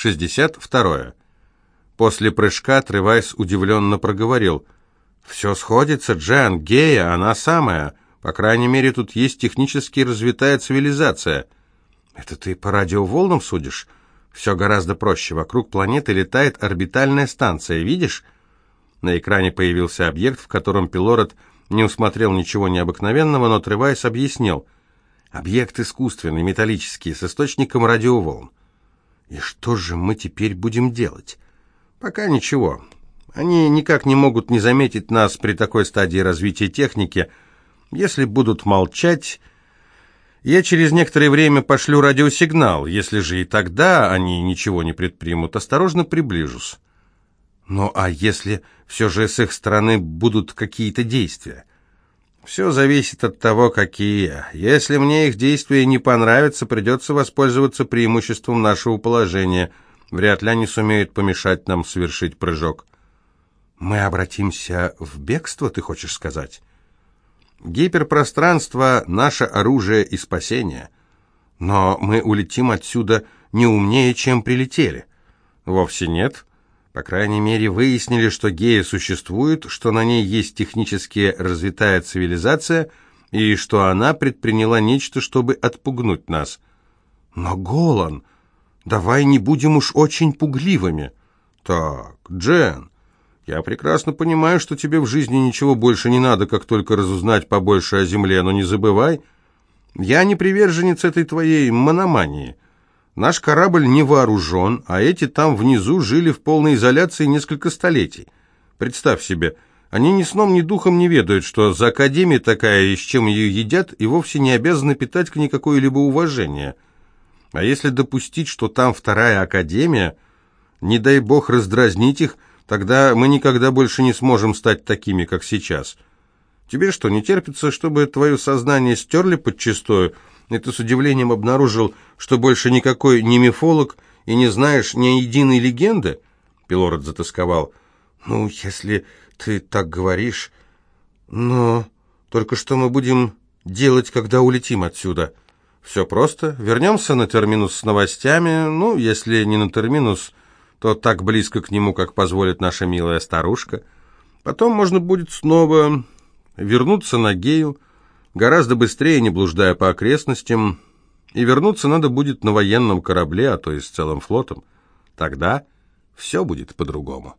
62. После прыжка Тревайс удивленно проговорил. «Все сходится, Джан, гея, она самая. По крайней мере, тут есть технически развитая цивилизация». «Это ты по радиоволнам судишь?» «Все гораздо проще. Вокруг планеты летает орбитальная станция, видишь?» На экране появился объект, в котором Пилород не усмотрел ничего необыкновенного, но Тревайс объяснил. «Объект искусственный, металлический, с источником радиоволн». «И что же мы теперь будем делать?» «Пока ничего. Они никак не могут не заметить нас при такой стадии развития техники. Если будут молчать, я через некоторое время пошлю радиосигнал. Если же и тогда они ничего не предпримут, осторожно приближусь». Ну а если все же с их стороны будут какие-то действия? Все зависит от того, какие. Если мне их действия не понравятся, придется воспользоваться преимуществом нашего положения. Вряд ли они сумеют помешать нам совершить прыжок. Мы обратимся в бегство, ты хочешь сказать? Гиперпространство — наше оружие и спасение. Но мы улетим отсюда не умнее, чем прилетели. Вовсе нет. По крайней мере, выяснили, что гея существует, что на ней есть технически развитая цивилизация и что она предприняла нечто, чтобы отпугнуть нас. Но, Голан, давай не будем уж очень пугливыми. Так, Джен, я прекрасно понимаю, что тебе в жизни ничего больше не надо, как только разузнать побольше о земле, но не забывай, я не приверженец этой твоей мономании. Наш корабль не вооружен, а эти там внизу жили в полной изоляции несколько столетий. Представь себе, они ни сном, ни духом не ведают, что за Академия такая, и с чем ее едят, и вовсе не обязаны питать к ней какое-либо уважение. А если допустить, что там вторая Академия, не дай бог раздразнить их, тогда мы никогда больше не сможем стать такими, как сейчас. Тебе что, не терпится, чтобы твое сознание стерли подчистую, ты с удивлением обнаружил, что больше никакой не мифолог и не знаешь ни единой легенды?» Пилород затасковал. «Ну, если ты так говоришь... Но только что мы будем делать, когда улетим отсюда?» «Все просто. Вернемся на терминус с новостями. Ну, если не на терминус, то так близко к нему, как позволит наша милая старушка. Потом можно будет снова вернуться на Гею, гораздо быстрее, не блуждая по окрестностям, и вернуться надо будет на военном корабле, а то и с целым флотом. Тогда все будет по-другому.